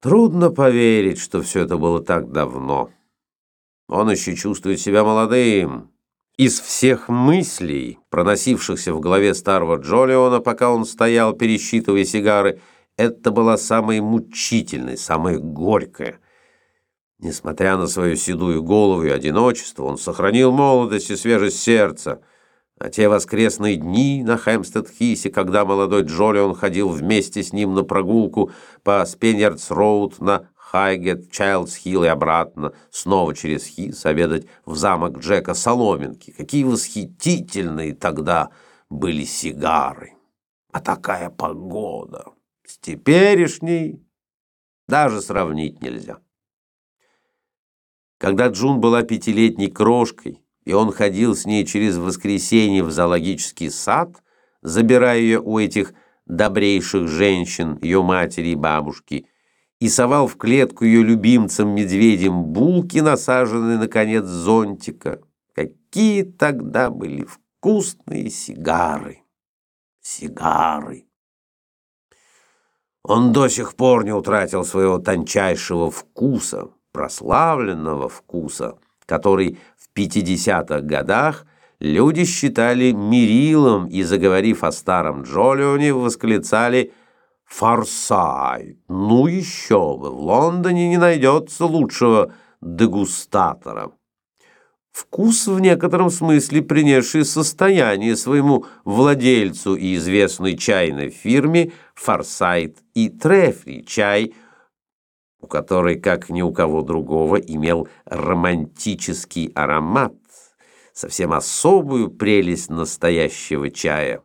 Трудно поверить, что все это было так давно. Он еще чувствует себя молодым. Из всех мыслей, проносившихся в голове старого Джолиона, пока он стоял, пересчитывая сигары, это была самая мучительная, самая горькая. Несмотря на свою седую голову и одиночество, он сохранил молодость и свежесть сердца — а те воскресные дни на Хэмстед-Хисе, когда молодой Джолион ходил вместе с ним на прогулку по Спеньярдс-Роуд на Хайгет, Чайлдс-Хилл и обратно, снова через Хис, обедать в замок Джека Соломинки. Какие восхитительные тогда были сигары! А такая погода! С теперешней даже сравнить нельзя. Когда Джун была пятилетней крошкой, и он ходил с ней через воскресенье в зоологический сад, забирая ее у этих добрейших женщин, ее матери и бабушки, и совал в клетку ее любимцам-медведям булки, насаженные на конец зонтика. Какие тогда были вкусные сигары! Сигары! Он до сих пор не утратил своего тончайшего вкуса, прославленного вкуса, который в 50-х годах люди считали мерилом и, заговорив о старом Джолионе, восклицали «Форсайт! Ну еще бы! В Лондоне не найдется лучшего дегустатора!» Вкус в некотором смысле принесший состояние своему владельцу и известной чайной фирме «Форсайт и Трефри» чай – у которой, как ни у кого другого, имел романтический аромат, совсем особую прелесть настоящего чая.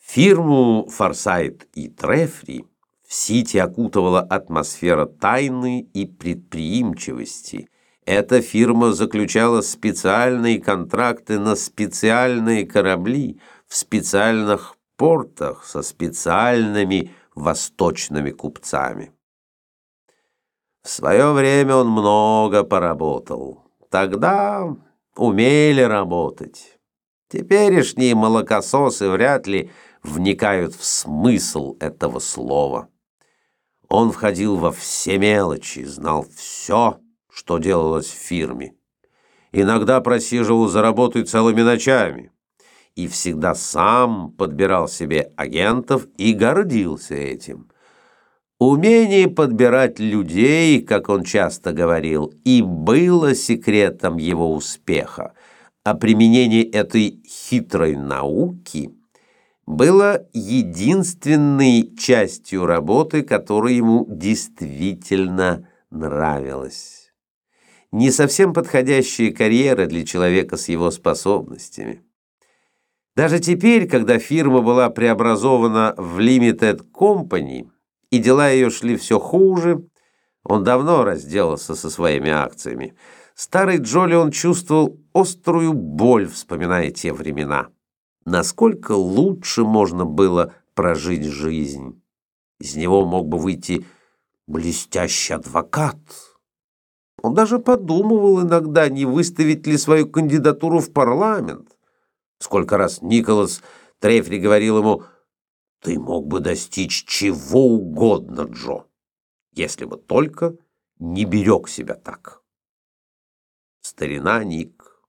Фирму «Форсайт» и «Трефри» в Сити окутывала атмосфера тайны и предприимчивости. Эта фирма заключала специальные контракты на специальные корабли в специальных портах со специальными восточными купцами. Свое время он много поработал. Тогда умели работать. Теперешние молокососы вряд ли вникают в смысл этого слова. Он входил во все мелочи, знал все, что делалось в фирме. Иногда просиживал за работой целыми ночами и всегда сам подбирал себе агентов и гордился этим – Умение подбирать людей, как он часто говорил, и было секретом его успеха, а применение этой хитрой науки было единственной частью работы, которая ему действительно нравилась. Не совсем подходящая карьера для человека с его способностями. Даже теперь, когда фирма была преобразована в Limited Company – и дела ее шли все хуже. Он давно разделался со своими акциями. Старый Джоли он чувствовал острую боль, вспоминая те времена. Насколько лучше можно было прожить жизнь. Из него мог бы выйти блестящий адвокат. Он даже подумывал иногда, не выставить ли свою кандидатуру в парламент. Сколько раз Николас Трефри говорил ему ты мог бы достичь чего угодно, Джо, если бы только не берег себя так. Старина Ник,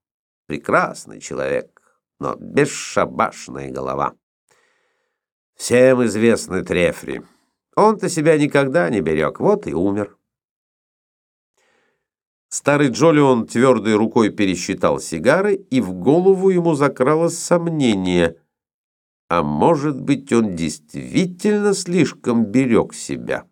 прекрасный человек, но бесшабашная голова. Всем известный Трефри. Он-то себя никогда не берег, вот и умер. Старый Джолион твердой рукой пересчитал сигары, и в голову ему закралось сомнение – а может быть, он действительно слишком берег себя.